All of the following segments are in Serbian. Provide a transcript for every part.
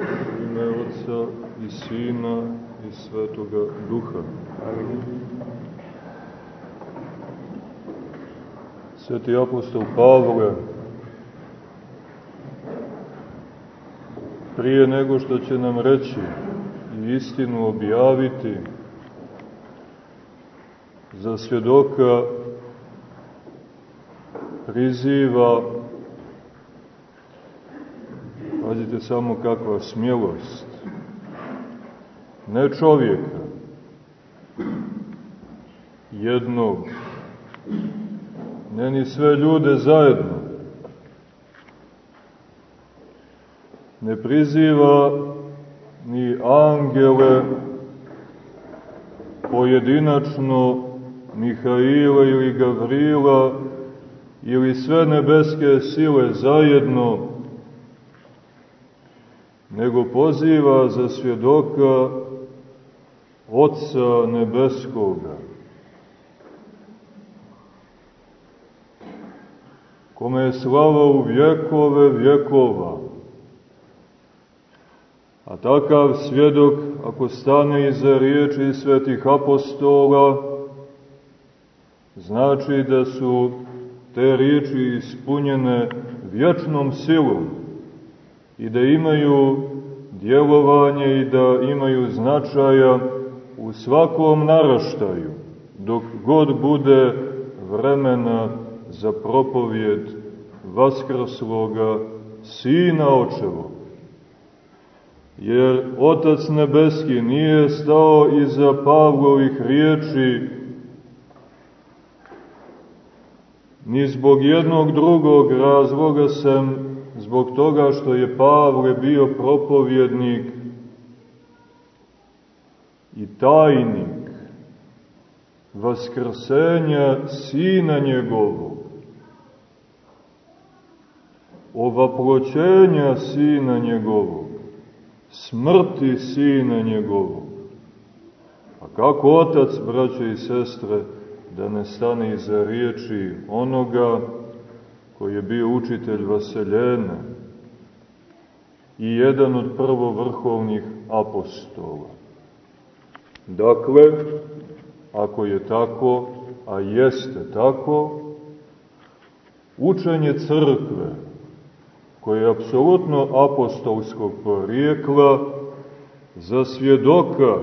U ime Otca i Sina i Svetoga Duha. Sveti apostol Pavle, prije nego što će nam reći i istinu objaviti, za svjedoka priziva Pazite samo kakva smjelost. Ne čovjeka, jednog, ne ni sve ljude zajedno. Ne priziva ni angele pojedinačno Mihaila ili Gavrila ili sve nebeske sile zajedno nego poziva za svjedoka Otca Nebeskoga, kome je slava u vjekove vjekova. A takav svjedok, ako stane iza riječi svetih apostola, znači da su te riječi ispunjene vječnom silom, i da imaju djelovanje i da imaju značaja u svakom naraštaju, dok god bude vremena za propovjed vaskrsloga Sina Očevog. Jer Otac Nebeski nije stao iza Pavlovih riječi ni zbog jednog drugog razloga sem zbog toga što je Pavle bio propovjednik i tajnik vaskrsenja Sina njegovog, ovaploćenja Sina njegovog, smrti Sina njegovog. A kako otac, braće i sestre, da ne stane iza riječi onoga koji je bio učitelj Vaseljena i jedan od prvovrhovnih apostola. Dakle, ako je tako, a jeste tako, učenje crkve, koje je apsolutno apostolskog porijekla, za svjedoka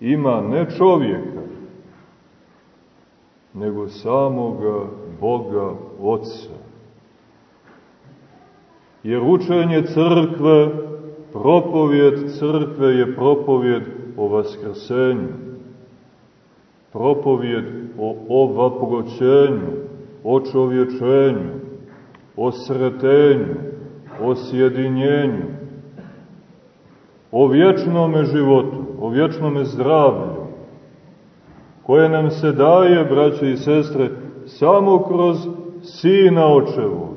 ima ne čovjeka, nego samoga Boga Otca jer učenje crkve, propovjed crkve je propovjed o vaskrsenju, propovjed o ovaproćenju, o čovječenju, o sretenju, o sjedinjenju, o vječnome životu, o vječnome zdravlju, koje nam se daje, braće i sestre, samo kroz Sina Očevog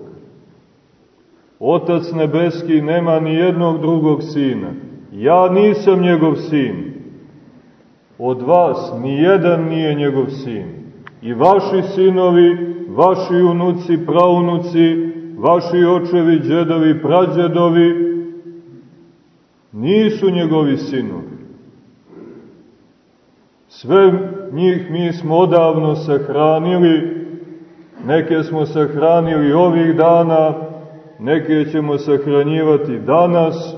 Otac nebeski nema ni jednog drugog sina. Ja nisam njegov sin. Od vas ni jedan nije njegov sin. I vaši sinovi, vaši unuci, praunuci, vaši očevi, džedovi, prađedovi, nisu njegovi sinovi. Sve njih mi smo odavno sahranili, neke smo sahranili ovih dana, neke ćemo sahranjivati danas,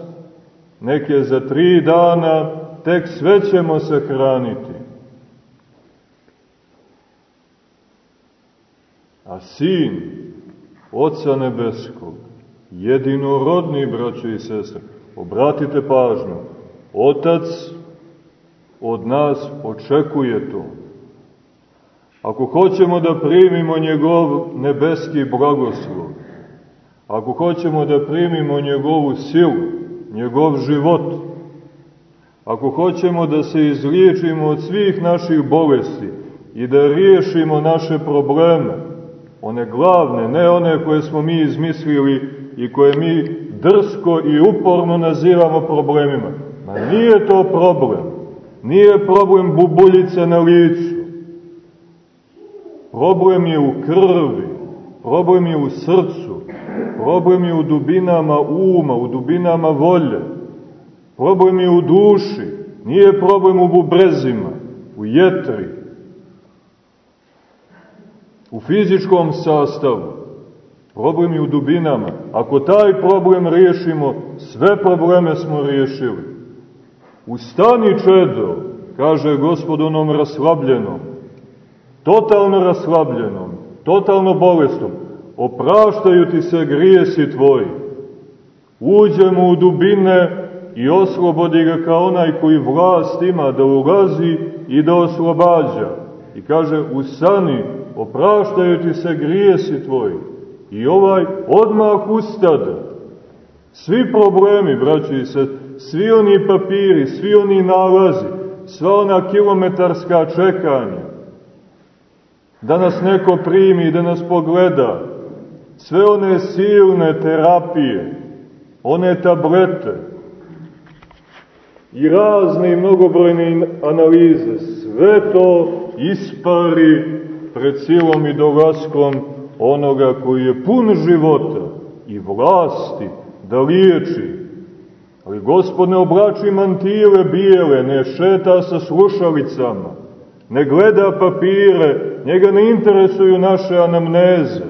neke za tri dana, tek sve ćemo sahraniti. A sin Otca Nebeskog, jedinorodni braćo i sestre, obratite pažnju, Otac od nas očekuje to. Ako hoćemo da primimo njegov nebeski blagoslov, Ako hoćemo da primimo njegovu silu, njegov život, ako hoćemo da se izliječimo od svih naših bolesti i da riješimo naše probleme, one glavne, ne one koje smo mi izmislili i koje mi drsko i uporno nazivamo problemima. Ma nije to problem. Nije problem bubuljica na licu. Problem je u krvi. Problem je u srcu. Problem je u dubinama uma, u dubinama volje. Problem je u duši, nije problem u bubrezima, u jetri, u fizičkom sastavu. Problem je u dubinama. Ako taj problem riješimo, sve probleme smo riješili. Ustani čedo, kaže gospod onom raslabljenom, totalno raslabljenom, totalno bolestom, opraštaju ti se grijesi tvoji. Uđemo u dubine i oslobodi ga kao onaj koji vlast ima da ulazi i da oslobađa. I kaže, usani, opraštaju ti se grijesi tvoji. I ovaj odmah ustade. Svi problemi, braći se, svi oni papiri, svi oni nalazi, sva ona kilometarska čekanja, da nas neko primi, da nas pogleda, sve one silne terapije, one tablete i razne i mnogobrojne analize, sve to ispari pred silom i dolaskom onoga koji je pun života i vlasti da liječi. Ali gospod ne oblači mantile bijele, ne šeta sa slušalicama, ne gleda papire, njega ne interesuju naše anamneze.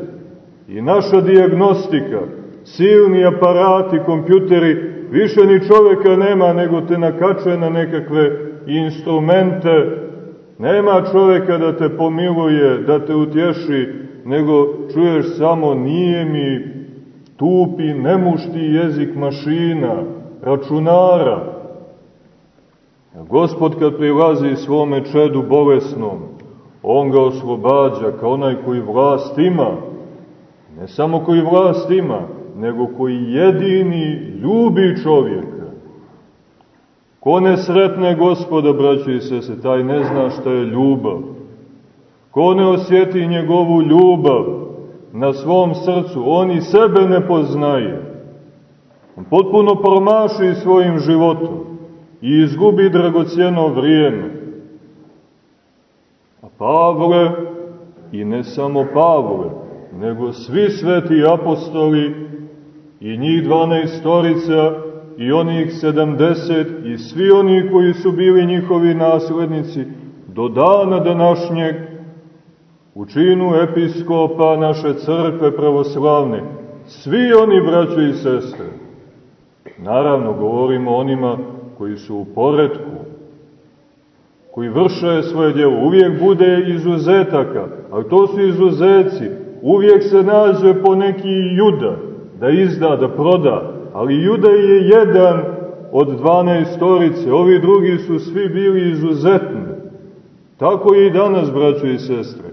I naša diagnostika, silni aparati, kompjuteri, više ni čoveka nema nego te nakače na nekakve instrumente, nema čoveka da te pomiluje, da te utješi, nego čuješ samo nije mi tupi, nemušti jezik mašina, računara, Gospod kad prilazi svome čedu bolesnom, on ga oslobađa kao onaj koji vlast ima, ne samo koji vlast ima, nego koji jedini ljubi čovjeka. Ko ne sretne gospoda, braći i sese, taj ne zna šta je ljubav. Ko ne osjeti njegovu ljubav na svom srcu, on i sebe ne poznaje. On potpuno promaši svojim životom i izgubi dragocijeno vrijeme. A Pavle, i ne samo Pavle, nego svi sveti apostoli i njih dvanaestorica i onih sedamdeset i svi oni koji su bili njihovi naslednici do dana današnjeg u činu episkopa naše crkve pravoslavne, svi oni braćo i sestre, naravno govorimo onima koji su u poredku, koji vrše svoje djelo. Uvijek bude izuzetaka, ali to su izuzeci. Uvijek se nađe po neki juda da izda, da proda, ali juda je jedan od 12 storice, ovi drugi su svi bili izuzetni. Tako i danas, braćo i sestre.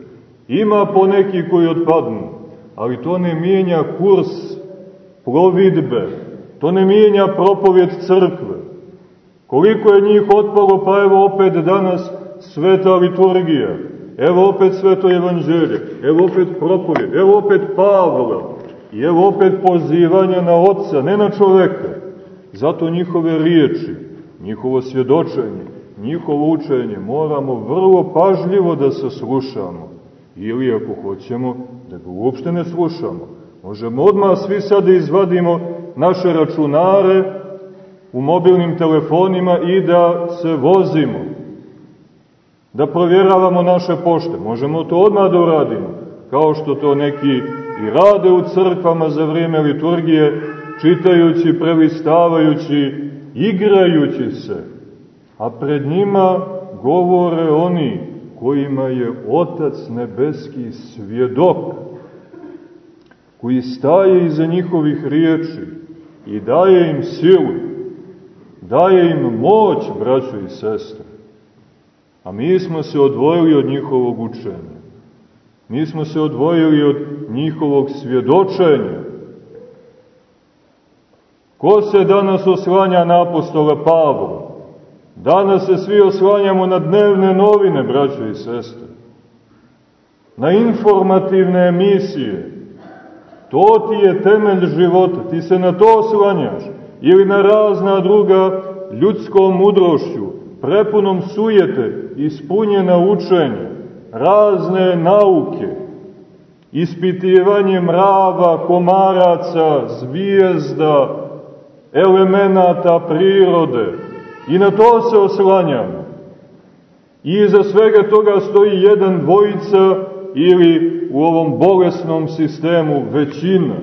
Ima po neki koji otpadnu, ali to ne mijenja kurs plovidbe, to ne mijenja propovjed crkve. Koliko je njih otpalo, pa evo opet danas sveta liturgija, evo opet sveto evanđelje, evo opet propovjed, evo opet Pavla, i evo opet pozivanja na oca, ne na čoveka. Zato njihove riječi, njihovo svjedočenje, njihovo učenje moramo vrlo pažljivo da se slušamo. Ili ako hoćemo da ga uopšte ne slušamo. Možemo odmah svi sad da izvadimo naše računare, u mobilnim telefonima i da se vozimo, da provjeravamo naše pošte. Možemo to odmah da uradimo, kao što to neki i rade u crkvama za vrijeme liturgije, čitajući, prelistavajući, igrajući se. A pred njima govore oni kojima je Otac Nebeski svjedok, koji staje iza njihovih riječi i daje im silu daje im moć, braćo i sestre. A mi smo se odvojili od njihovog učenja. Mi smo se odvojili od njihovog svjedočenja. Ko se danas oslanja na apostola Pavla? Danas se svi oslanjamo na dnevne novine, braćo i sestre. Na informativne emisije. To ti je temelj života, ti se na to oslanjaš ili na razna druga ljudskom mudrošću, prepunom sujete, ispunjena učenja, razne nauke, ispitivanje mrava, komaraca, zvijezda, elemenata prirode. I na to se oslanjamo. I iza svega toga stoji jedan dvojica ili u ovom bolesnom sistemu većina.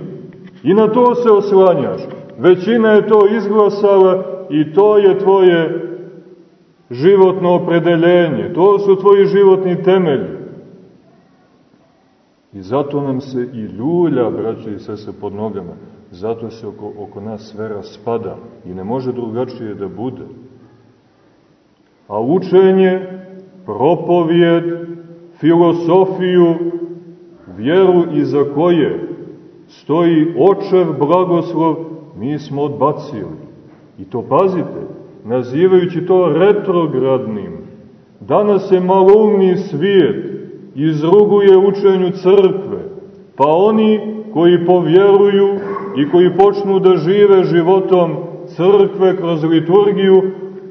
I na to se oslanjaš. Većina je to izglasala i to je tvoje životno opredeljenje. To su tvoji životni temelji. I zato nam se i ljulja, braće i sese, pod nogama. Zato se oko, oko nas sve raspada i ne može drugačije da bude. A učenje, propovjed, filosofiju, vjeru iza koje stoji očev blagoslov, mi smo odbacili. I to pazite, nazivajući to retrogradnim. Danas se maloumni svijet izruguje učenju crkve, pa oni koji povjeruju i koji počnu da žive životom crkve kroz liturgiju,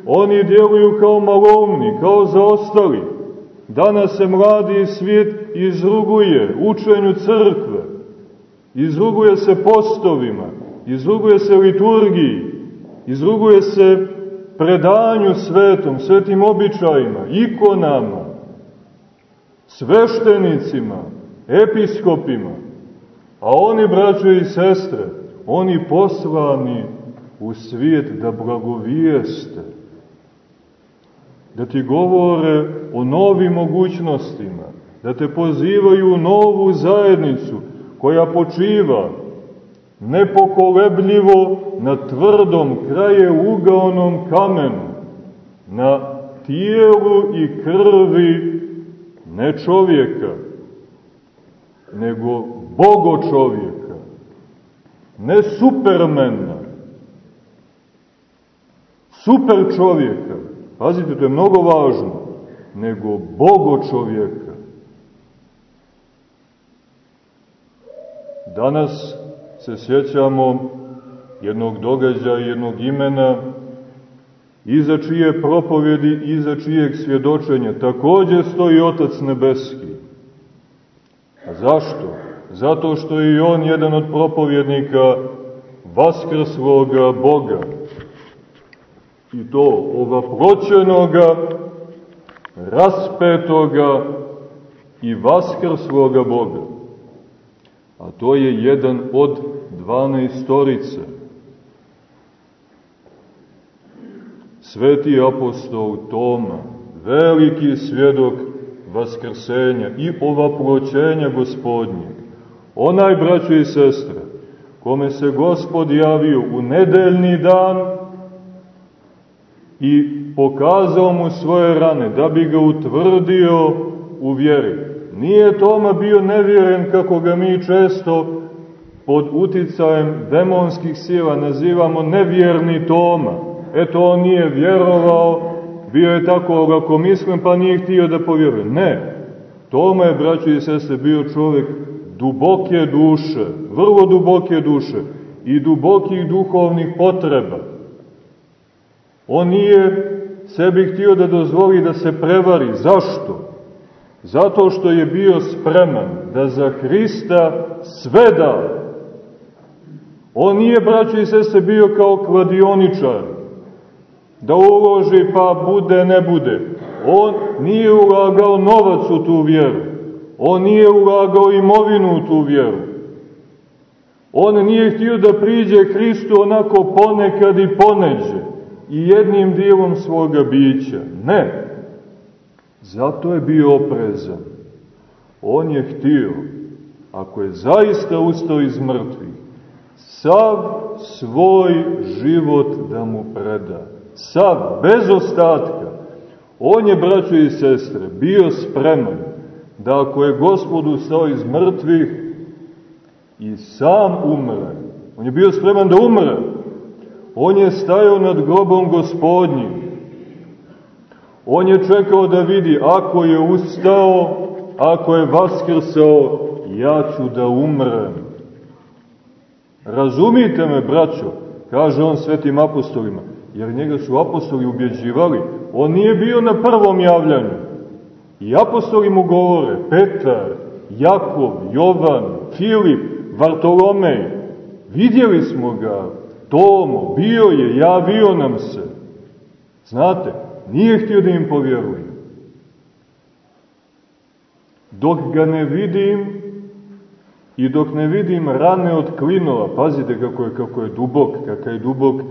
oni djeluju kao maloumni, kao zaostali. Danas se mladi svijet izruguje učenju crkve, izruguje se postovima, izruguje se liturgiji, izruguje se predanju svetom, svetim običajima, ikonama, sveštenicima, episkopima, a oni, braćo i sestre, oni poslani u svijet da blagovijeste, da ti govore o novim mogućnostima, da te pozivaju u novu zajednicu koja počiva nepokolebljivo na tvrdom kraje ugaonom kamenu, na tijelu i krvi ne čovjeka, nego bogo čovjeka, ne supermena, super čovjeka, pazite, to je mnogo važno, nego bogo čovjeka. Danas se sjećamo jednog događaja, jednog imena, iza čije propovjedi, iza čijeg svjedočenja takođe stoji Otac Nebeski. A zašto? Zato što je i on jedan od propovjednika vaskrsloga Boga. I to ova proćenoga, raspetoga i vaskrsloga Boga. A to je jedan od dvanaestorice sveti apostol Toma, veliki svjedok vaskrsenja i ovaploćenja gospodnjeg, onaj, braćo i sestre, kome se gospod javio u nedeljni dan i pokazao mu svoje rane da bi ga utvrdio u vjeri. Nije Toma bio nevjeren kako ga mi često pod uticajem demonskih sila nazivamo nevjerni Toma eto on nije vjerovao, bio je tako lakomislen pa nije htio da povjeruje. Ne, Toma je, braćo i sese, bio čovjek duboke duše, vrlo duboke duše i dubokih duhovnih potreba. On nije sebi htio da dozvoli da se prevari. Zašto? Zato što je bio spreman da za Hrista sve da. On nije, braćo i sese, bio kao kladioničar, da uloži pa bude, ne bude. On nije ulagao novac u tu vjeru. On nije ulagao imovinu u tu vjeru. On nije htio da priđe Hristu onako ponekad i poneđe i jednim dijelom svoga bića. Ne. Zato je bio oprezan. On je htio, ako je zaista ustao iz mrtvih, sav svoj život da mu preda sav, bez ostatka. On je, braćo i sestre, bio spreman da ako je gospod ustao iz mrtvih i sam umre, on je bio spreman da umre, on je stajao nad grobom gospodnjim, on je čekao da vidi, ako je ustao, ako je vaskrsao, ja ću da umrem. Razumite me, braćo, kaže on svetim apostolima, jer njega su apostoli ubjeđivali. On nije bio na prvom javljanju. I apostoli mu govore, Petar, Jakov, Jovan, Filip, Vartolomej, vidjeli smo ga, Tomo, bio je, javio nam se. Znate, nije htio da im povjeruje. Dok ga ne vidim i dok ne vidim rane od klinova, pazite kako je, kako je dubok, kakav je dubok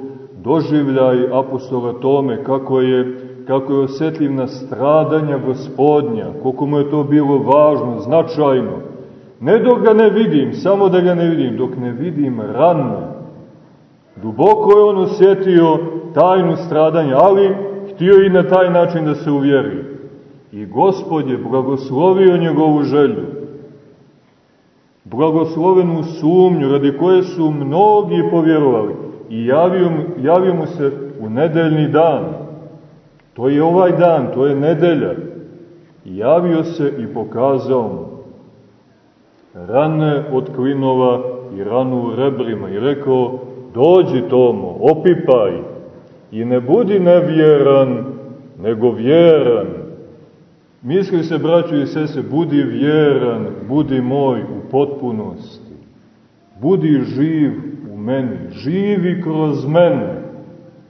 doživljaj apostola Tome, kako je, kako je osjetljiv na stradanja gospodnja, koliko mu je to bilo važno, značajno. Ne dok ga ne vidim, samo da ga ne vidim, dok ne vidim rane. Duboko je on osjetio tajnu stradanja, ali htio i na taj način da se uvjeri. I gospod je blagoslovio njegovu želju, blagoslovenu sumnju, radi koje su mnogi povjerovali i javio, javio mu se u nedeljni dan. To je ovaj dan, to je nedelja. I javio se i pokazao mu rane od klinova i ranu u rebrima i rekao, dođi Tomo, opipaj i ne budi nevjeran, nego vjeran. Misli se, braćo i sese, budi vjeran, budi moj u potpunosti. Budi živ u meni, živi kroz mene.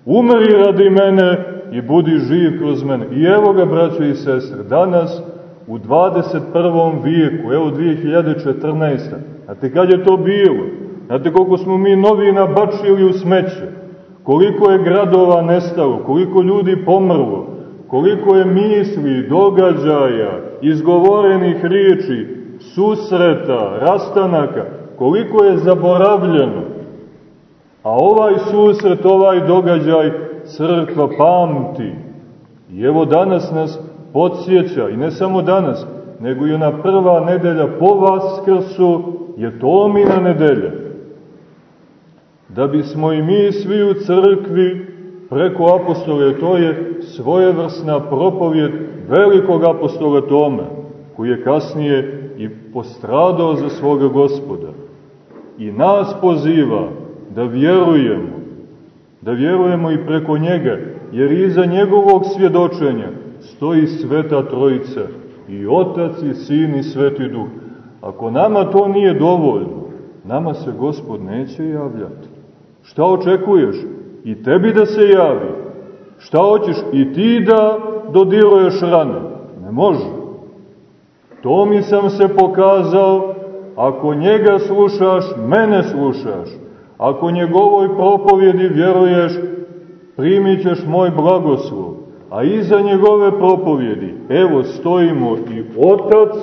Umri radi mene i budi živ kroz mene. I evo ga, braćo i sestre, danas u 21. vijeku, evo 2014. Znate kad je to bilo? Znate koliko smo mi novi nabačili u smeće? Koliko je gradova nestalo? Koliko ljudi pomrlo? Koliko je misli, događaja, izgovorenih riječi, susreta, rastanaka? Koliko je zaboravljeno? A ovaj susret, ovaj događaj crkva pamti. I evo danas nas podsjeća, i ne samo danas, nego i ona prva nedelja po Vaskrsu je Tomina nedelja. Da bismo i mi svi u crkvi preko apostole, to je svojevrsna propovjed velikog apostola Toma, koji je kasnije i postradao za svoga gospoda. I nas poziva da vjerujemo, da vjerujemo i preko njega, jer iza njegovog svjedočenja stoji Sveta Trojica, i Otac, i Sin, i Sveti Duh. Ako nama to nije dovoljno, nama se Gospod neće javljati. Šta očekuješ? I tebi da se javi. Šta hoćeš? I ti da dodiruješ rane? Ne može. To mi sam se pokazao, ako njega slušaš, mene slušaš. Ako njegovoj propovjedi vjeruješ, primit ćeš moj blagoslov a iza njegove propovjedi, evo stojimo i Otac,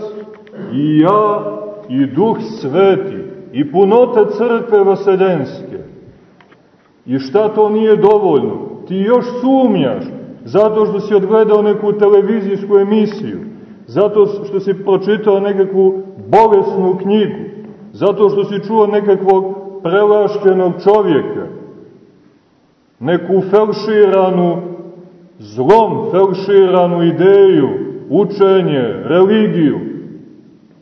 i ja, i Duh Sveti, i punota crkve vaseljenske. I šta to nije dovoljno? Ti još sumnjaš, zato što si odgledao neku televizijsku emisiju, zato što si pročitao nekakvu bolesnu knjigu, zato što si čuo nekakvog prelašćenog čovjeka, neku felširanu zlom felširanu ideju, učenje, religiju.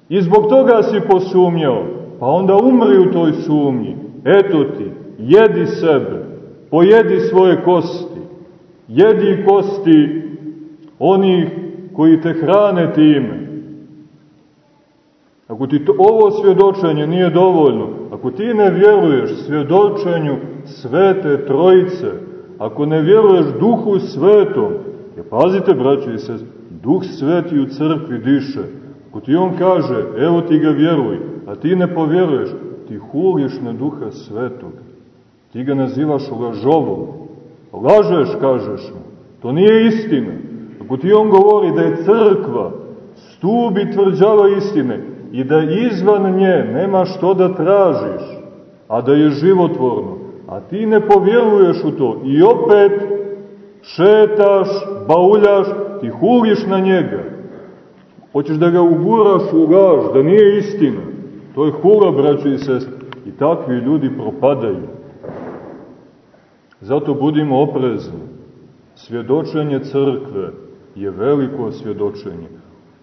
I zbog toga si posumnjao, pa onda umri u toj sumnji. Eto ti, jedi sebe, pojedi svoje kosti, jedi kosti onih koji te hrane time. Ako ti to, ovo svjedočenje nije dovoljno, ako ti ne vjeruješ svjedočenju Svete Trojice, ako ne vjeruješ duhu svetom, je pazite, braći i se, duh sveti u crkvi diše. Ako ti on kaže, evo ti ga vjeruj, a ti ne povjeruješ, ti huliš na duha svetog. Ti ga nazivaš lažovom. Lažeš, kažeš mu. To nije istina. Ako ti on govori da je crkva stubi tvrđava istine i da izvan nje nema što da tražiš, a da je životvorno, a ti ne povjeruješ u to i opet šetaš, bauljaš, ti huliš na njega. Hoćeš da ga uguraš u laž, da nije istina. To je hula, braćo i sest. I takvi ljudi propadaju. Zato budimo oprezni. Svjedočenje crkve je veliko svjedočenje.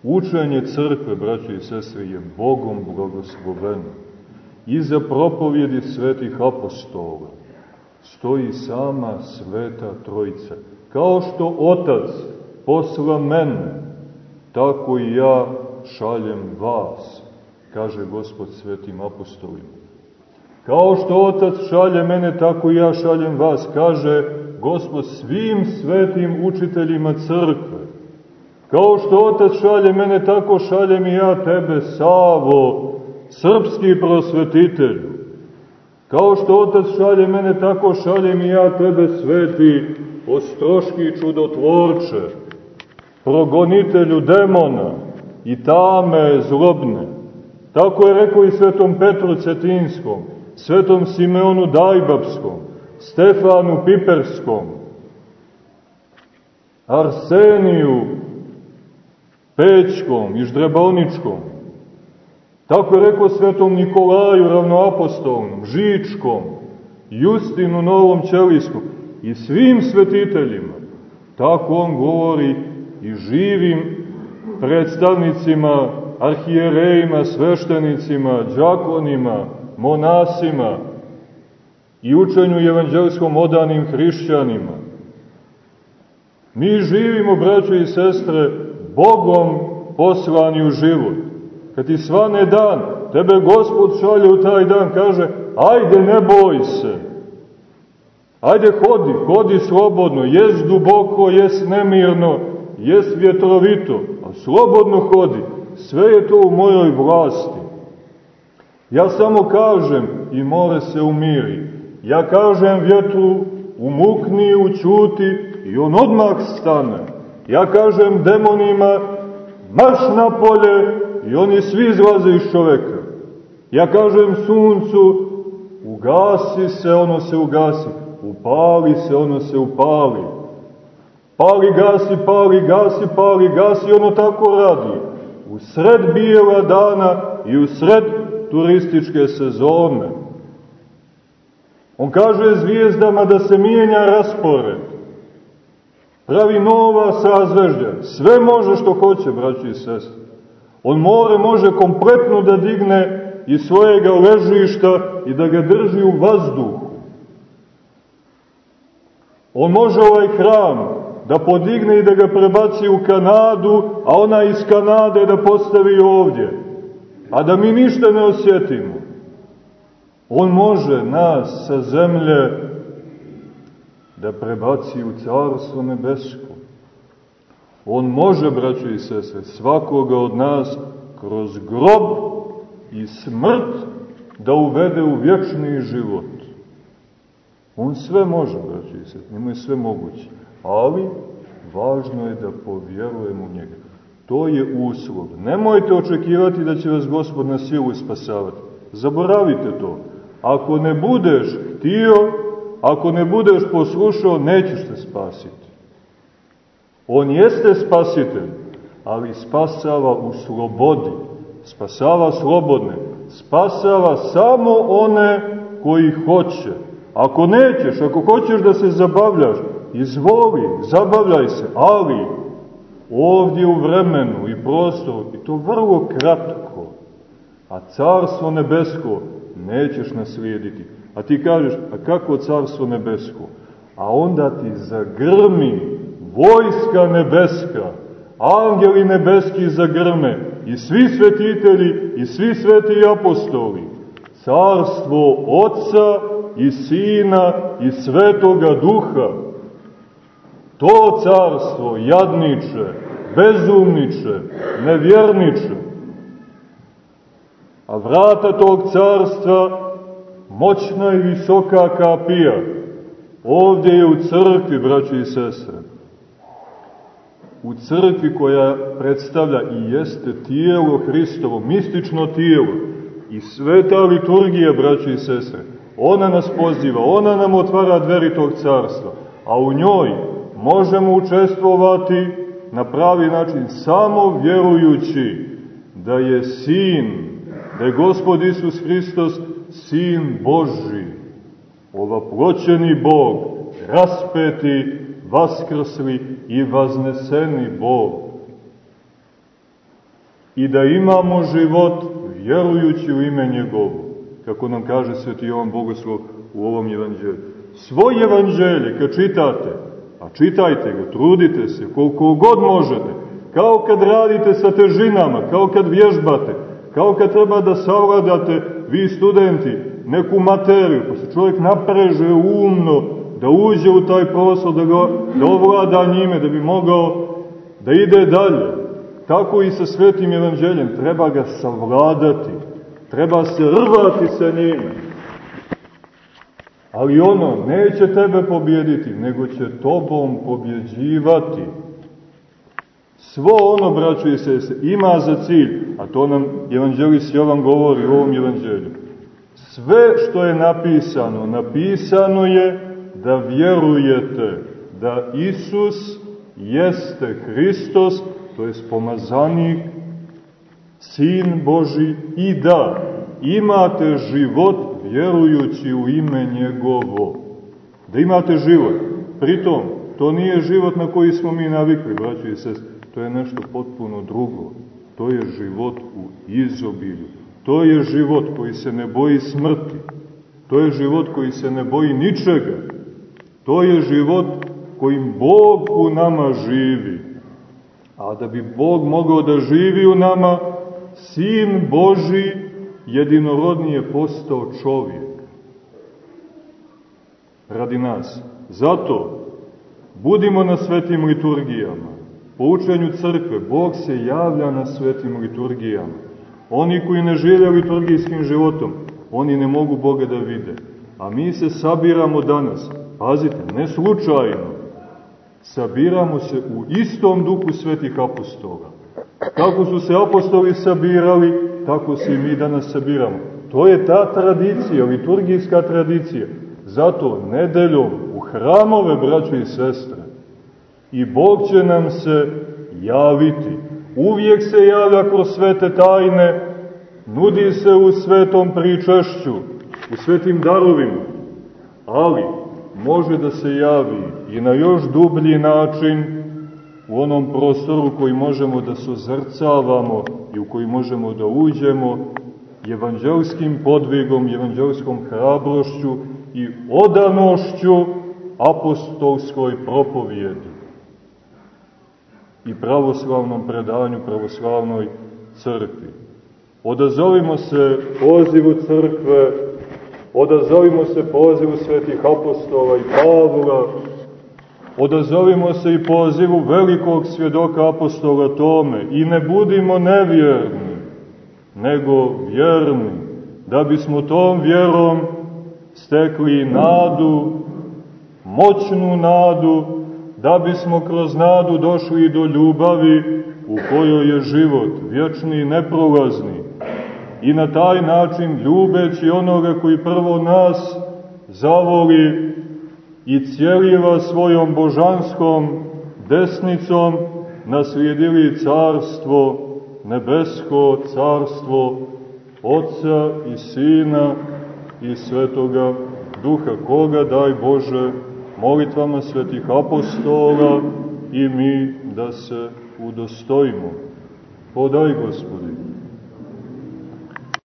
Učenje crkve, braćo i sestre, je Bogom blagosloveno. Iza propovjedi svetih apostola stoji sama sveta trojica. Kao što otac posla mene, tako i ja šaljem vas, kaže gospod svetim apostolima. Kao što Otac šalje mene, tako i ja šaljem vas, kaže Gospod svim svetim učiteljima crkve. Kao što Otac šalje mene, tako šaljem i ja tebe, Savo, srpski prosvetitelju. Kao što Otac šalje mene, tako šaljem i ja tebe, sveti, ostroški čudotvorče, progonitelju demona i tame zlobne. Tako je rekao i svetom Petru Cetinskom, svetom Simeonu Dajbabskom, Stefanu Piperskom, Arseniju Pećkom i Ždreboničkom. Tako rekao svetom Nikolaju ravnoapostolnom, Žičkom, Justinu Novom Ćelijskom i svim svetiteljima. Tako on govori i živim predstavnicima, arhijerejima, sveštenicima, džakonima, monasima i učenju evanđelskom odanim hrišćanima. Mi živimo, braćo i sestre, Bogom poslani u život. Kad ti svane dan, tebe Gospod šalje u taj dan, kaže, ajde ne boj se. Ajde hodi, hodi slobodno, jes duboko, jes nemirno, jes vjetrovito, a slobodno hodi. Sve je to u mojoj vlasti. Ja samo kažem i more se umiri. Ja kažem vjetru umukni, učuti i on odmah stane. Ja kažem demonima marš napolje i oni svi izlaze iz čoveka. Ja kažem suncu ugasi se, ono se ugasi. Upali se, ono se upali. Pali, gasi, pali, gasi, pali, gasi, ono tako radi. U sred bijela dana i u sred turističke sezone. On kaže zvijezdama da se mijenja raspored. Pravi nova sazveždja. Sve može što hoće, braći i sestri. On more može kompletno da digne iz svojega ležišta i da ga drži u vazduhu. On može ovaj hram da podigne i da ga prebaci u Kanadu, a ona iz Kanade da postavi ovdje a da mi ništa ne osjetimo. On može nas sa zemlje da prebaci u Carstvo nebesko. On može, braćo i sese, svakoga od nas kroz grob i smrt da uvede u vječni život. On sve može, braćo i sese, njemu je sve moguće. Ali važno je da povjerujemo u njega. To je uslov. Nemojte očekivati da će vas Gospod na silu spasavati. Zaboravite to. Ako ne budeš htio, ako ne budeš poslušao, nećeš se spasiti. On jeste spasitelj, ali spasava u slobodi. Spasava slobodne. Spasava samo one koji hoće. Ako nećeš, ako hoćeš da se zabavljaš, izvoli, zabavljaj se, ali ovdje u vremenu i prostoru, i to vrlo kratko, a carstvo nebesko nećeš naslijediti. A ti kažeš, a kako carstvo nebesko? A onda ti zagrmi vojska nebeska, angeli nebeski zagrme, i svi svetitelji, i svi sveti apostoli, carstvo Otca i Sina i Svetoga Duha, To carstvo, jadniče, bezumniče, nevjerniče, a vrata tog carstva moćna i visoka kapija, ovdje je u crkvi, braći i sestre, u crkvi koja predstavlja i jeste tijelo Hristovo, mistično tijelo. I sveta liturgija, braći i sestre, ona nas poziva, ona nam otvara dveri tog carstva, a u njoj možemo učestvovati na pravi način samo vjerujući da je Sin, da je Gospod Isus Hristos Sin Boži, ovaploćeni Bog, raspeti, vaskrsli i vazneseni Bog. I da imamo život vjerujući u ime njegovo, kako nam kaže sveti Jovan Bogoslov u ovom evanđelju. Svoj evanđelje, kad čitate, A čitajte ga, trudite se, koliko god možete. Kao kad radite sa težinama, kao kad vježbate, kao kad treba da savladate, vi studenti, neku materiju, pa se čovjek napreže umno da uđe u taj prostor, da, ga, da ovlada njime, da bi mogao da ide dalje. Tako i sa svetim evanđeljem, treba ga savladati, treba se rvati sa njime. Ali ono neće tebe pobjediti, nego će tobom pobjeđivati. Svo ono, braćo i sese, ima za cilj, a to nam evanđelist Jovan govori u ovom evanđelju. Sve što je napisano, napisano je da vjerujete da Isus jeste Hristos, to je pomazanik, Sin Boži i da imate život vjerujući u ime njegovo. Da imate život. Pritom, to nije život na koji smo mi navikli, braćo i sest. To je nešto potpuno drugo. To je život u izobilju. To je život koji se ne boji smrti. To je život koji se ne boji ničega. To je život kojim Bog u nama živi. A da bi Bog mogao da živi u nama, Sin Boži jedinorodni je postao čovjek. Radi nas. Zato budimo na svetim liturgijama. Po učenju crkve Bog se javlja na svetim liturgijama. Oni koji ne žive liturgijskim životom, oni ne mogu Boga da vide. A mi se sabiramo danas, pazite, ne slučajno, sabiramo se u istom duhu svetih apostola. Kako su se apostoli sabirali, tako se i mi danas sabiramo. To je ta tradicija, liturgijska tradicija. Zato nedeljom u hramove, braćo i sestre, i Bog će nam se javiti. Uvijek se javlja kroz svete tajne, nudi se u svetom pričašću, u svetim darovima, ali može da se javi i na još dublji način u onom prostoru koji možemo da sozrcavamo i u koji možemo da uđemo evanđelskim podvigom, evanđelskom hrabrošću i odanošću apostolskoj propovijedi i pravoslavnom predanju pravoslavnoj crkvi. Odazovimo se pozivu crkve, odazovimo se pozivu svetih apostola i Pavla, odazovimo se i pozivu velikog svjedoka apostola Tome i ne budimo nevjerni, nego vjerni, da bismo tom vjerom stekli nadu, moćnu nadu, da bismo kroz nadu došli do ljubavi u kojoj je život, vječni i neprolazni, i na taj način ljubeći onoga koji prvo nas zavoli i cijeliva svojom božanskom desnicom naslijedili carstvo, nebesko carstvo Otca i Sina i Svetoga Duha, koga daj Bože molitvama svetih apostola i mi da se udostojimo. Podaj, Gospodine.